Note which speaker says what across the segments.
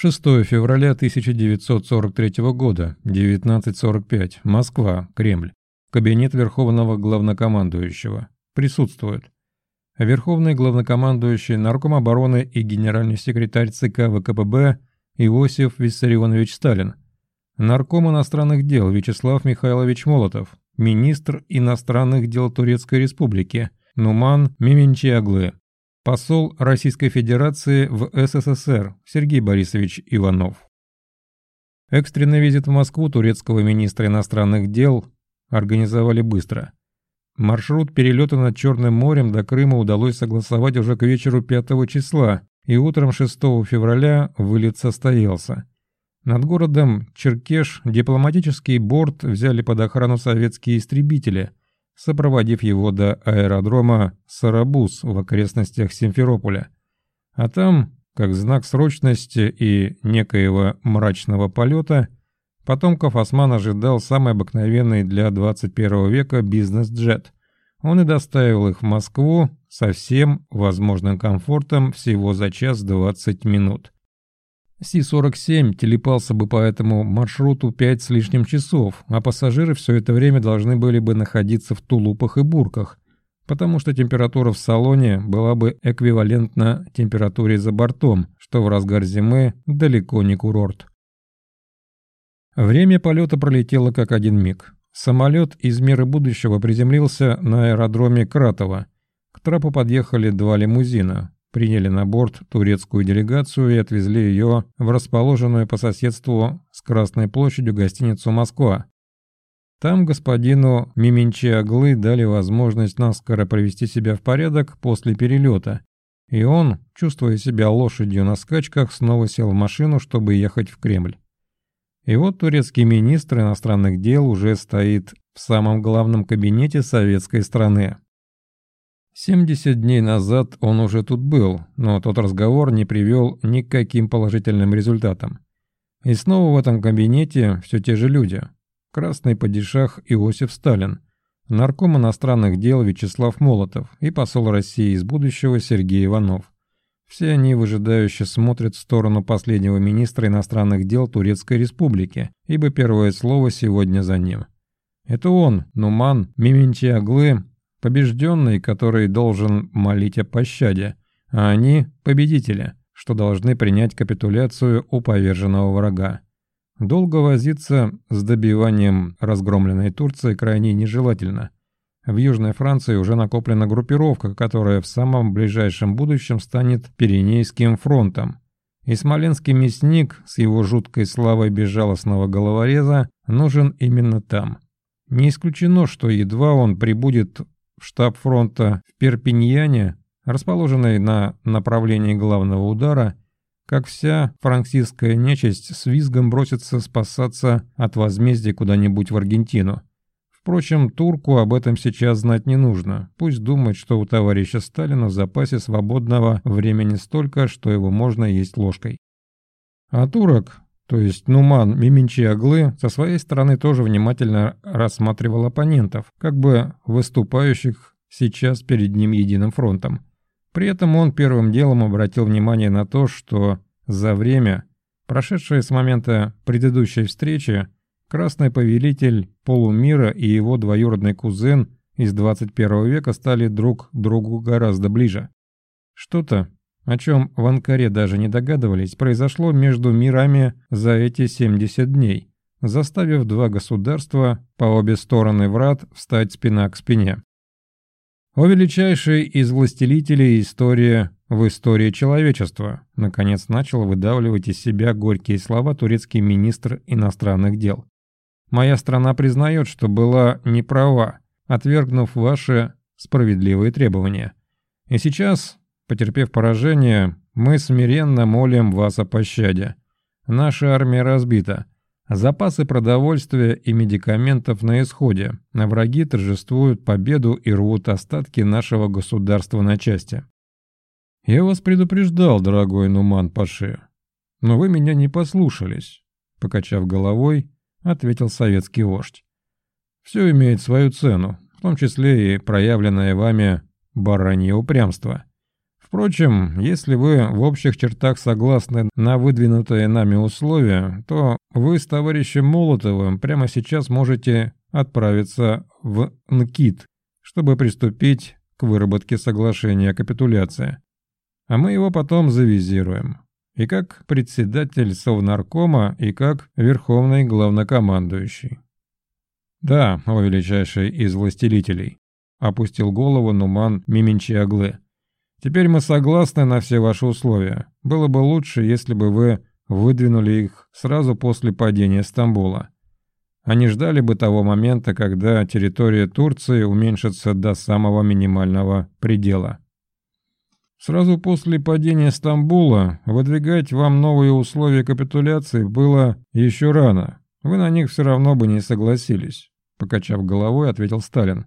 Speaker 1: 6 февраля 1943 года, 19.45, Москва, Кремль. Кабинет Верховного Главнокомандующего. Присутствуют. Верховный Главнокомандующий, Нарком обороны и Генеральный секретарь ЦК ВКПБ Иосиф Виссарионович Сталин. Нарком иностранных дел Вячеслав Михайлович Молотов. Министр иностранных дел Турецкой Республики Нуман Мименчиаглы. Посол Российской Федерации в СССР Сергей Борисович Иванов. Экстренный визит в Москву турецкого министра иностранных дел организовали быстро. Маршрут перелета над Черным морем до Крыма удалось согласовать уже к вечеру 5 числа, и утром 6 февраля вылет состоялся. Над городом Черкеш дипломатический борт взяли под охрану советские истребители – сопроводив его до аэродрома Сарабуз в окрестностях Симферополя. А там, как знак срочности и некоего мрачного полета, потомков Осман ожидал самый обыкновенный для 21 века бизнес-джет. Он и доставил их в Москву со всем возможным комфортом всего за час 20 минут. Си-47 телепался бы по этому маршруту пять с лишним часов, а пассажиры все это время должны были бы находиться в тулупах и бурках, потому что температура в салоне была бы эквивалентна температуре за бортом, что в разгар зимы далеко не курорт. Время полета пролетело как один миг. Самолет из мира будущего приземлился на аэродроме Кратова. К трапу подъехали два лимузина приняли на борт турецкую делегацию и отвезли ее в расположенную по соседству с Красной площадью гостиницу «Москва». Там господину Мименчи дали возможность наскоро привести себя в порядок после перелета, и он, чувствуя себя лошадью на скачках, снова сел в машину, чтобы ехать в Кремль. И вот турецкий министр иностранных дел уже стоит в самом главном кабинете советской страны. 70 дней назад он уже тут был, но тот разговор не привел ни к каким положительным результатам. И снова в этом кабинете все те же люди. Красный падишах Иосиф Сталин, нарком иностранных дел Вячеслав Молотов и посол России из будущего Сергей Иванов. Все они выжидающе смотрят в сторону последнего министра иностранных дел Турецкой Республики, ибо первое слово сегодня за ним. Это он, Нуман Мименчиаглы, побежденный, который должен молить о пощаде, а они – победители, что должны принять капитуляцию у поверженного врага. Долго возиться с добиванием разгромленной Турции крайне нежелательно. В Южной Франции уже накоплена группировка, которая в самом ближайшем будущем станет Пиренейским фронтом. И смоленский мясник с его жуткой славой безжалостного головореза нужен именно там. Не исключено, что едва он прибудет в штаб фронта в Перпиньяне, расположенный на направлении главного удара, как вся франксистская нечисть с визгом бросится спасаться от возмездия куда-нибудь в Аргентину. Впрочем, турку об этом сейчас знать не нужно. Пусть думает, что у товарища Сталина в запасе свободного времени столько, что его можно есть ложкой. А турок, то есть Нуман Мименчи Аглы со своей стороны тоже внимательно рассматривал оппонентов, как бы выступающих сейчас перед ним единым фронтом. При этом он первым делом обратил внимание на то, что за время, прошедшее с момента предыдущей встречи, Красный Повелитель полумира и его двоюродный кузен из 21 века стали друг другу гораздо ближе. Что-то, о чем в Анкаре даже не догадывались, произошло между мирами за эти 70 дней, заставив два государства по обе стороны врат встать спина к спине. О величайшей из властелителей истории в истории человечества, наконец начал выдавливать из себя горькие слова турецкий министр иностранных дел. Моя страна признает, что была неправа, отвергнув ваши справедливые требования. И сейчас Потерпев поражение, мы смиренно молим вас о пощаде. Наша армия разбита. Запасы продовольствия и медикаментов на исходе, а враги торжествуют победу и рвут остатки нашего государства на части. Я вас предупреждал, дорогой Нуман Паши, но вы меня не послушались, покачав головой, ответил советский вождь. Все имеет свою цену, в том числе и проявленное вами баранье упрямство. Впрочем, если вы в общих чертах согласны на выдвинутые нами условия, то вы с товарищем Молотовым прямо сейчас можете отправиться в НКИТ, чтобы приступить к выработке соглашения о капитуляции. А мы его потом завизируем. И как председатель Совнаркома, и как верховный главнокомандующий. «Да, о величайший из властелителей», — опустил голову Нуман Мименчиаглы. Теперь мы согласны на все ваши условия. Было бы лучше, если бы вы выдвинули их сразу после падения Стамбула. Они ждали бы того момента, когда территория Турции уменьшится до самого минимального предела. Сразу после падения Стамбула выдвигать вам новые условия капитуляции было еще рано. Вы на них все равно бы не согласились, покачав головой, ответил Сталин.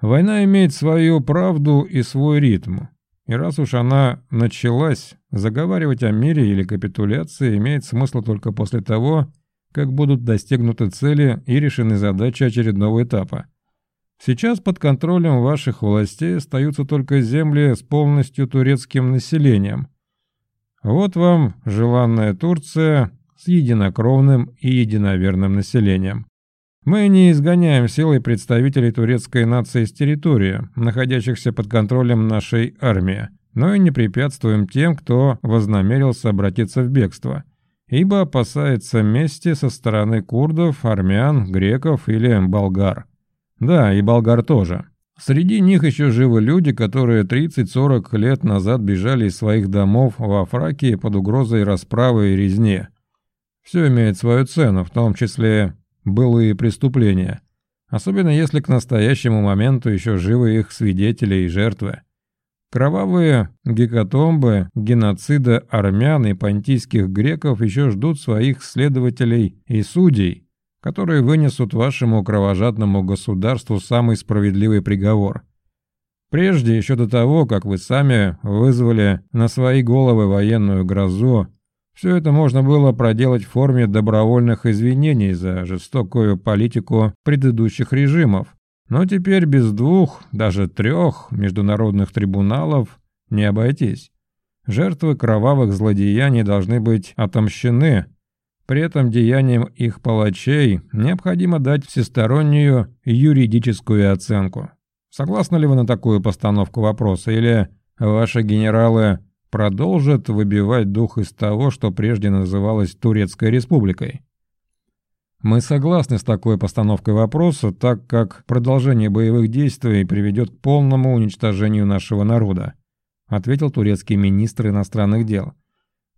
Speaker 1: Война имеет свою правду и свой ритм. И раз уж она началась, заговаривать о мире или капитуляции имеет смысл только после того, как будут достигнуты цели и решены задачи очередного этапа. Сейчас под контролем ваших властей остаются только земли с полностью турецким населением. Вот вам желанная Турция с единокровным и единоверным населением. Мы не изгоняем силой представителей турецкой нации с территории, находящихся под контролем нашей армии, но и не препятствуем тем, кто вознамерился обратиться в бегство, ибо опасается мести со стороны курдов, армян, греков или болгар. Да, и болгар тоже. Среди них еще живы люди, которые 30-40 лет назад бежали из своих домов во Фракии под угрозой расправы и резни. Все имеет свою цену, в том числе былые преступления, особенно если к настоящему моменту еще живы их свидетели и жертвы. Кровавые гекатомбы геноцида армян и понтийских греков еще ждут своих следователей и судей, которые вынесут вашему кровожадному государству самый справедливый приговор. Прежде, еще до того, как вы сами вызвали на свои головы военную грозу, все это можно было проделать в форме добровольных извинений за жестокую политику предыдущих режимов. Но теперь без двух, даже трех международных трибуналов не обойтись. Жертвы кровавых злодеяний должны быть отомщены. При этом деяниям их палачей необходимо дать всестороннюю юридическую оценку. Согласны ли вы на такую постановку вопроса или ваши генералы продолжат выбивать дух из того, что прежде называлось Турецкой республикой. Мы согласны с такой постановкой вопроса, так как продолжение боевых действий приведет к полному уничтожению нашего народа, ответил турецкий министр иностранных дел.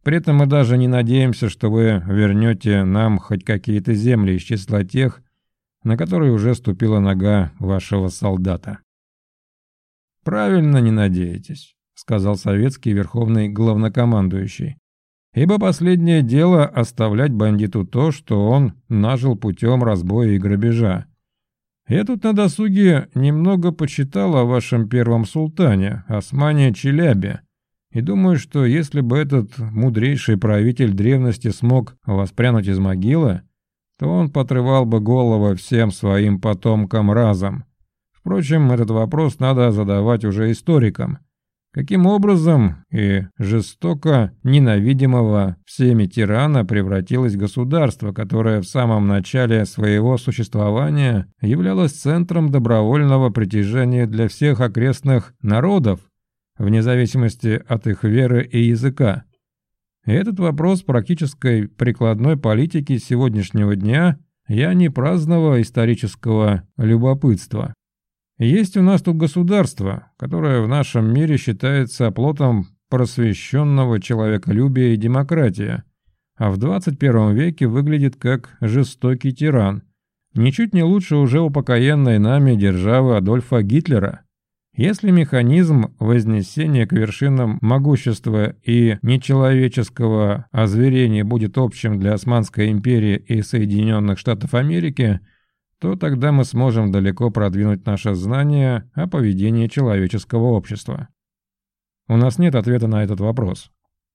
Speaker 1: При этом мы даже не надеемся, что вы вернете нам хоть какие-то земли из числа тех, на которые уже ступила нога вашего солдата. Правильно не надеетесь. — сказал советский верховный главнокомандующий. «Ибо последнее дело оставлять бандиту то, что он нажил путем разбоя и грабежа. Я тут на досуге немного почитал о вашем первом султане, Османе Челябе, и думаю, что если бы этот мудрейший правитель древности смог воспрянуть из могилы, то он потрывал бы головы всем своим потомкам разом. Впрочем, этот вопрос надо задавать уже историкам. Каким образом и жестоко ненавидимого всеми тирана превратилось государство, которое в самом начале своего существования являлось центром добровольного притяжения для всех окрестных народов, вне зависимости от их веры и языка? И этот вопрос практической прикладной политики сегодняшнего дня я не праздного исторического любопытства. Есть у нас тут государство, которое в нашем мире считается оплотом просвещенного человеколюбия и демократии, а в 21 веке выглядит как жестокий тиран, ничуть не лучше уже упокоенной нами державы Адольфа Гитлера. Если механизм вознесения к вершинам могущества и нечеловеческого озверения будет общим для Османской империи и Соединенных Штатов Америки – то тогда мы сможем далеко продвинуть наше знание о поведении человеческого общества. У нас нет ответа на этот вопрос,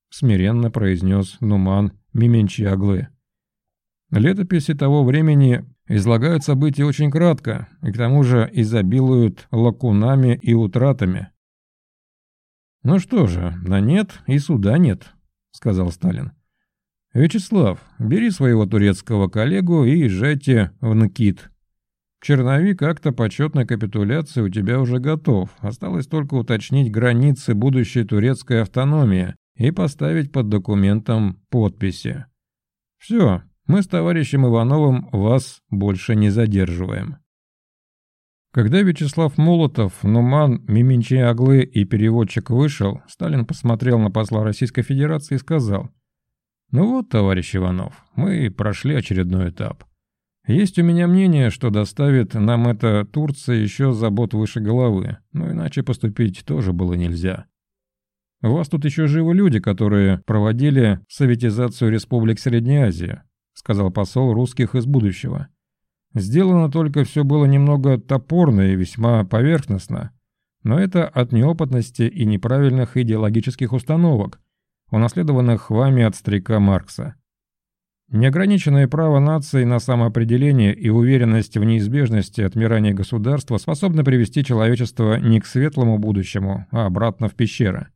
Speaker 1: смиренно произнес Нуман Мименчиаглы. Летописи того времени излагают события очень кратко и к тому же изобилуют лакунами и утратами. «Ну что же, на нет и суда нет», — сказал Сталин. «Вячеслав, бери своего турецкого коллегу и езжайте в Нкит. Черновик акта почетной капитуляции у тебя уже готов. Осталось только уточнить границы будущей турецкой автономии и поставить под документом подписи. Все, мы с товарищем Ивановым вас больше не задерживаем». Когда Вячеслав Молотов, Нуман, Мименчи Аглы и переводчик вышел, Сталин посмотрел на посла Российской Федерации и сказал, «Ну вот, товарищ Иванов, мы прошли очередной этап. Есть у меня мнение, что доставит нам это Турция еще забот выше головы, но иначе поступить тоже было нельзя. У вас тут еще живы люди, которые проводили советизацию республик Средней Азии», сказал посол русских из будущего. Сделано только все было немного топорно и весьма поверхностно, но это от неопытности и неправильных идеологических установок, унаследованных вами от старика Маркса. Неограниченное право нации на самоопределение и уверенность в неизбежности отмирания государства способны привести человечество не к светлому будущему, а обратно в пещеры.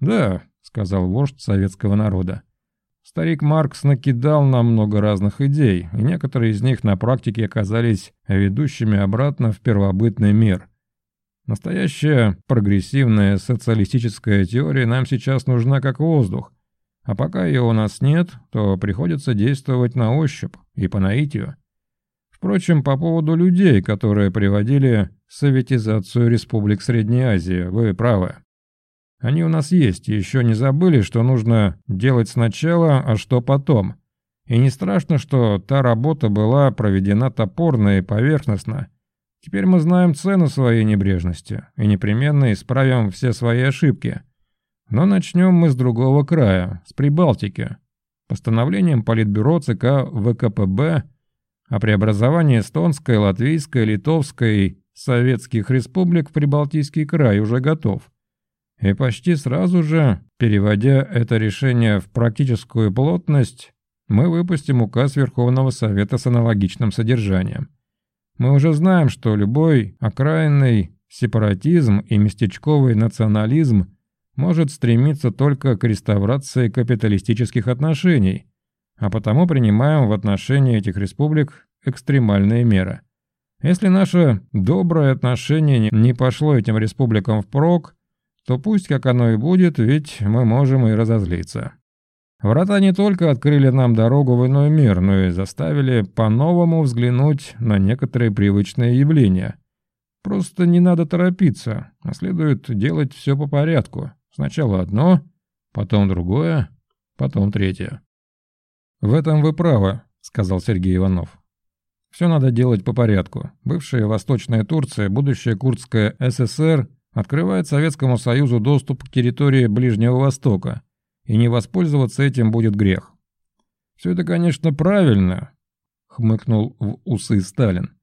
Speaker 1: «Да», — сказал вождь советского народа, Старик Маркс накидал нам много разных идей, и некоторые из них на практике оказались ведущими обратно в первобытный мир. Настоящая прогрессивная социалистическая теория нам сейчас нужна как воздух, а пока ее у нас нет, то приходится действовать на ощупь и по наитию. Впрочем, по поводу людей, которые приводили советизацию республик Средней Азии, вы правы. Они у нас есть, еще не забыли, что нужно делать сначала, а что потом. И не страшно, что та работа была проведена топорно и поверхностно. Теперь мы знаем цену своей небрежности и непременно исправим все свои ошибки. Но начнем мы с другого края, с Прибалтики. Постановлением Политбюро ЦК ВКПБ о преобразовании Эстонской, Латвийской, Литовской, Советских республик в Прибалтийский край уже готов. И почти сразу же, переводя это решение в практическую плотность, мы выпустим указ Верховного Совета с аналогичным содержанием. Мы уже знаем, что любой окраинный сепаратизм и местечковый национализм может стремиться только к реставрации капиталистических отношений, а потому принимаем в отношении этих республик экстремальные меры. Если наше доброе отношение не пошло этим республикам впрок, то пусть как оно и будет, ведь мы можем и разозлиться. Врата не только открыли нам дорогу в иной мир, но и заставили по-новому взглянуть на некоторые привычные явления. Просто не надо торопиться, а следует делать все по порядку. Сначала одно, потом другое, потом третье. «В этом вы правы», — сказал Сергей Иванов. «Все надо делать по порядку. Бывшая Восточная Турция, будущая Курдская ССР — открывает Советскому Союзу доступ к территории Ближнего Востока, и не воспользоваться этим будет грех. «Все это, конечно, правильно», — хмыкнул в усы Сталин.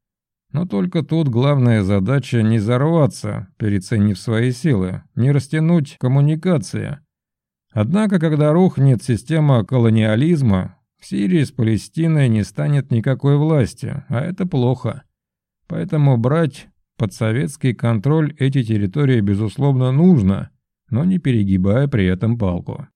Speaker 1: «Но только тут главная задача не взорваться, переценив свои силы, не растянуть коммуникации. Однако, когда рухнет система колониализма, в Сирии с Палестиной не станет никакой власти, а это плохо. Поэтому брать под советский контроль эти территории, безусловно, нужно, но не перегибая при этом палку.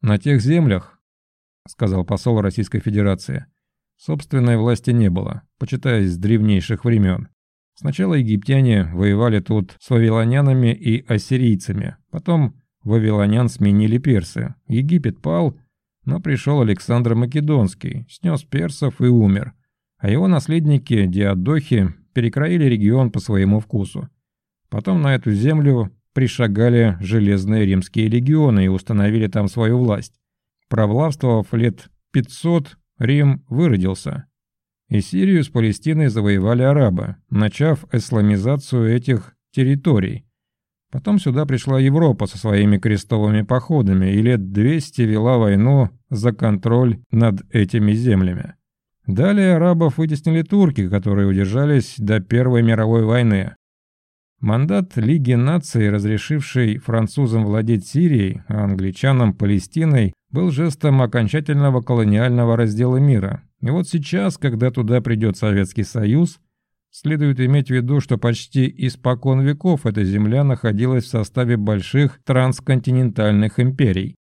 Speaker 1: «На тех землях, — сказал посол Российской Федерации, — собственной власти не было, почитая с древнейших времен. Сначала египтяне воевали тут с вавилонянами и ассирийцами, потом вавилонян сменили персы. Египет пал, но пришел Александр Македонский, снес персов и умер, а его наследники Диадохи перекроили регион по своему вкусу. Потом на эту землю пришагали железные римские легионы и установили там свою власть. Провлавствовав лет 500, Рим выродился. И Сирию с Палестиной завоевали арабы, начав исламизацию этих территорий. Потом сюда пришла Европа со своими крестовыми походами и лет 200 вела войну за контроль над этими землями. Далее арабов вытеснили турки, которые удержались до Первой мировой войны. Мандат Лиги наций, разрешивший французам владеть Сирией, а англичанам Палестиной, был жестом окончательного колониального раздела мира. И вот сейчас, когда туда придет Советский Союз, следует иметь в виду, что почти испокон веков эта земля находилась в составе больших трансконтинентальных империй.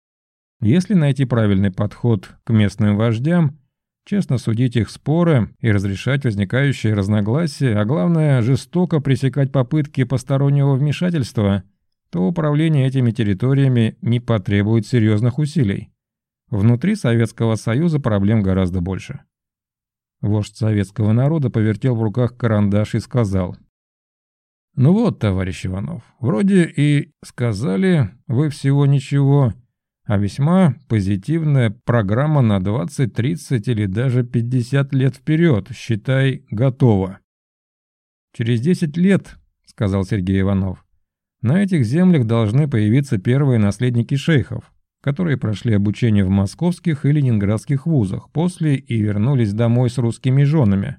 Speaker 1: Если найти правильный подход к местным вождям, честно судить их споры и разрешать возникающие разногласия, а главное, жестоко пресекать попытки постороннего вмешательства, то управление этими территориями не потребует серьезных усилий. Внутри Советского Союза проблем гораздо больше. Вождь советского народа повертел в руках карандаш и сказал. «Ну вот, товарищ Иванов, вроде и сказали вы всего ничего, а весьма позитивная программа на 20, 30 или даже 50 лет вперед, считай, готова». «Через 10 лет, — сказал Сергей Иванов, — на этих землях должны появиться первые наследники шейхов, которые прошли обучение в московских и ленинградских вузах, после и вернулись домой с русскими женами.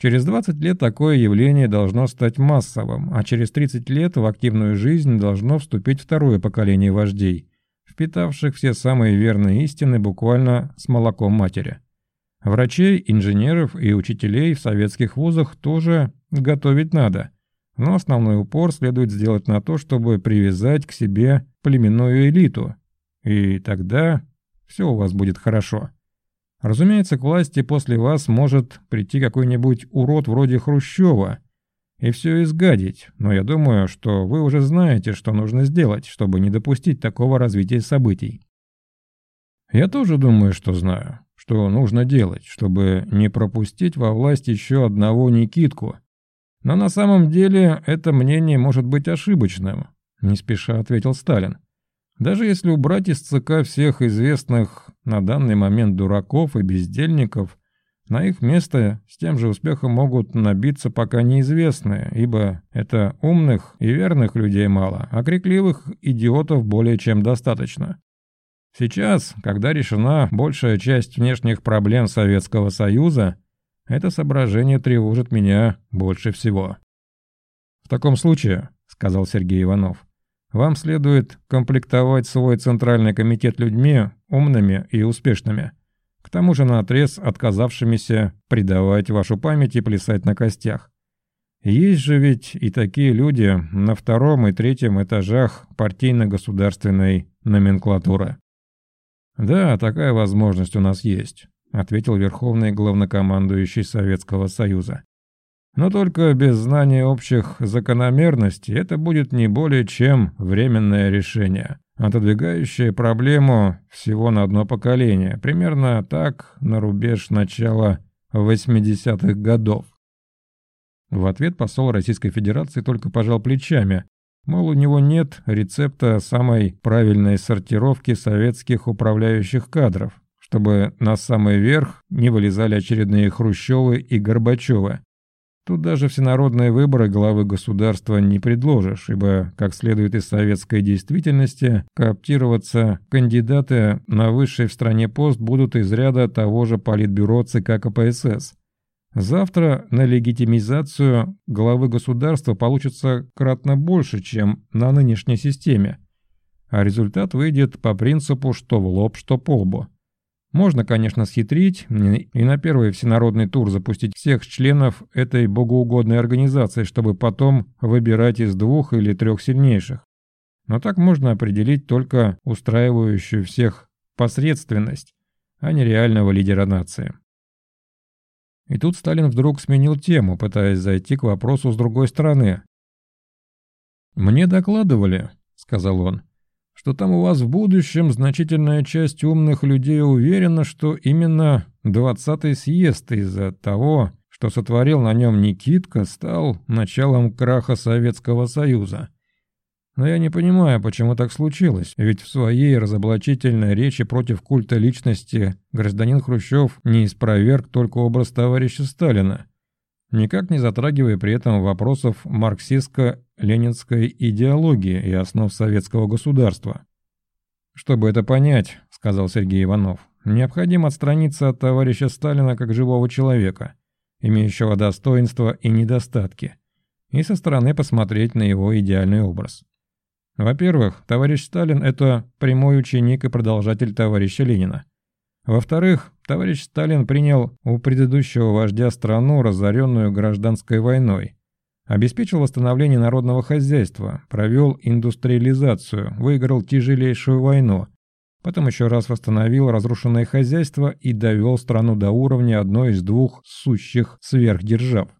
Speaker 1: Через 20 лет такое явление должно стать массовым, а через 30 лет в активную жизнь должно вступить второе поколение вождей, впитавших все самые верные истины буквально с молоком матери. Врачей, инженеров и учителей в советских вузах тоже готовить надо, но основной упор следует сделать на то, чтобы привязать к себе племенную элиту, и тогда все у вас будет хорошо. Разумеется, к власти после вас может прийти какой-нибудь урод вроде Хрущева и все изгадить, но я думаю, что вы уже знаете, что нужно сделать, чтобы не допустить такого развития событий. Я тоже думаю, что знаю, что нужно делать, чтобы не пропустить во власть еще одного Никитку. Но на самом деле это мнение может быть ошибочным, не спеша ответил Сталин. Даже если убрать из ЦК всех известных на данный момент дураков и бездельников, на их место с тем же успехом могут набиться пока неизвестные, ибо это умных и верных людей мало, а крикливых идиотов более чем достаточно. Сейчас, когда решена большая часть внешних проблем Советского Союза, это соображение тревожит меня больше всего. «В таком случае», — сказал Сергей Иванов, вам следует комплектовать свой центральный комитет людьми умными и успешными. К тому же наотрез отказавшимися предавать вашу память и плясать на костях. Есть же ведь и такие люди на втором и третьем этажах партийно-государственной номенклатуры. «Да, такая возможность у нас есть», — ответил верховный главнокомандующий Советского Союза. Но только без знания общих закономерностей это будет не более чем временное решение, отодвигающее проблему всего на одно поколение, примерно так на рубеж начала 80-х годов. В ответ посол Российской Федерации только пожал плечами, мол, у него нет рецепта самой правильной сортировки советских управляющих кадров, чтобы на самый верх не вылезали очередные Хрущевы и Горбачевы, Тут даже всенародные выборы главы государства не предложишь, ибо, как следует из советской действительности, кооптироваться кандидаты на высший в стране пост будут из ряда того же политбюро ЦК КПСС. Завтра на легитимизацию главы государства получится кратно больше, чем на нынешней системе. А результат выйдет по принципу что в лоб, что по лбу. Можно, конечно, схитрить и на первый всенародный тур запустить всех членов этой богоугодной организации, чтобы потом выбирать из двух или трех сильнейших. Но так можно определить только устраивающую всех посредственность, а не реального лидера нации. И тут Сталин вдруг сменил тему, пытаясь зайти к вопросу с другой стороны. «Мне докладывали», — сказал он, что там у вас в будущем значительная часть умных людей уверена, что именно 20-й съезд из-за того, что сотворил на нем Никитка, стал началом краха Советского Союза. Но я не понимаю, почему так случилось, ведь в своей разоблачительной речи против культа личности гражданин Хрущев не испроверг только образ товарища Сталина, никак не затрагивая при этом вопросов марксистско-ленинской идеологии и основ советского государства. «Чтобы это понять», — сказал Сергей Иванов, — «необходимо отстраниться от товарища Сталина как живого человека, имеющего достоинства и недостатки, и со стороны посмотреть на его идеальный образ. Во-первых, товарищ Сталин – это прямой ученик и продолжатель товарища Ленина. Во-вторых, товарищ Сталин принял у предыдущего вождя страну, разоренную гражданской войной. Обеспечил восстановление народного хозяйства, провел индустриализацию, выиграл тяжелейшую войну. Потом еще раз восстановил разрушенное хозяйство и довел страну до уровня одной из двух сущих сверхдержав.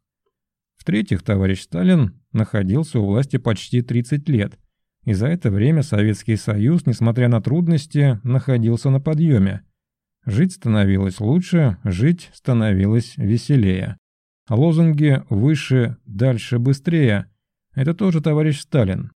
Speaker 1: В-третьих, товарищ Сталин находился у власти почти 30 лет, и за это время Советский Союз, несмотря на трудности, находился на подъеме. Жить становилось лучше, жить становилось веселее. Лозунги «выше», «дальше», «быстрее» — это тоже товарищ Сталин.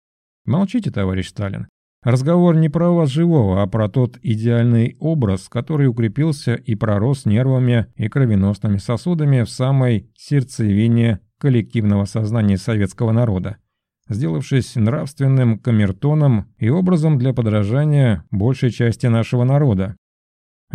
Speaker 1: Молчите, товарищ Сталин. Разговор не про вас живого, а про тот идеальный образ, который укрепился и пророс нервами и кровеносными сосудами в самой сердцевине коллективного сознания советского народа, сделавшись нравственным камертоном и образом для подражания большей части нашего народа.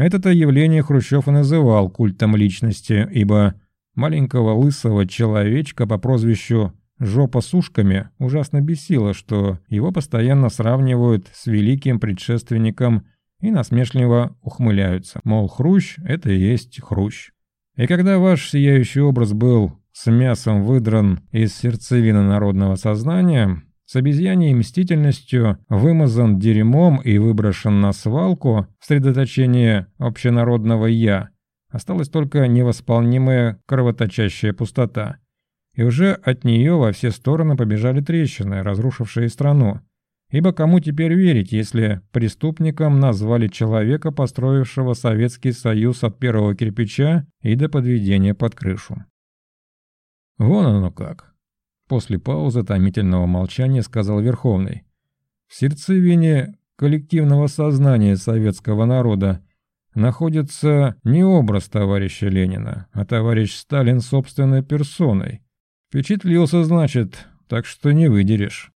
Speaker 1: Это-то явление Хрущев и называл культом личности, ибо маленького лысого человечка по прозвищу «Жопа с ушками» ужасно бесило, что его постоянно сравнивают с великим предшественником и насмешливо ухмыляются, мол, Хрущ — это и есть Хрущ. И когда ваш сияющий образ был с мясом выдран из сердцевины народного сознания, с обезьяньей мстительностью вымазан дерьмом и выброшен на свалку в средоточение общенародного «я», осталась только невосполнимая кровоточащая пустота. И уже от нее во все стороны побежали трещины, разрушившие страну. Ибо кому теперь верить, если преступником назвали человека, построившего Советский Союз от первого кирпича и до подведения под крышу? Вон оно как. После паузы томительного молчания сказал Верховный. В сердцевине коллективного сознания советского народа находится не образ товарища Ленина, а товарищ Сталин собственной персоной. Впечатлился, значит, так что не выдерешь.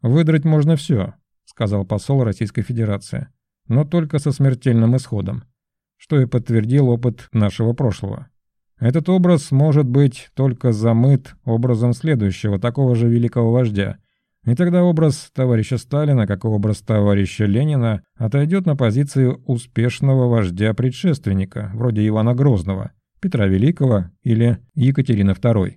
Speaker 1: «Выдрать можно все», — сказал посол Российской Федерации, «но только со смертельным исходом, что и подтвердил опыт нашего прошлого. Этот образ может быть только замыт образом следующего, такого же великого вождя, и тогда образ товарища Сталина, как и образ товарища Ленина, отойдет на позицию успешного вождя-предшественника, вроде Ивана Грозного, Петра Великого или Екатерины II.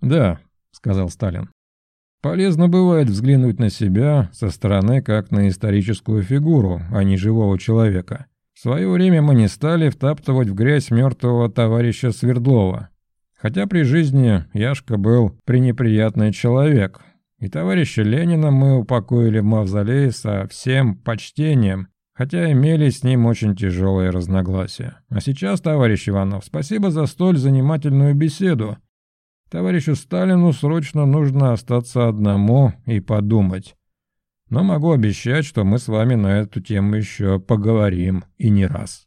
Speaker 1: «Да», — сказал Сталин, — «полезно бывает взглянуть на себя со стороны как на историческую фигуру, а не живого человека. Свое время мы не стали втаптывать в грязь мертвого товарища Свердлова. Хотя при жизни Яшка был пренеприятный человек, и товарища Ленина мы упокоили в мавзолее со всем почтением, хотя имели с ним очень тяжелые разногласия. А сейчас, товарищ Иванов, спасибо за столь занимательную беседу. Товарищу Сталину срочно нужно остаться одному и подумать. Но могу обещать, что мы с вами на эту тему еще поговорим и не раз.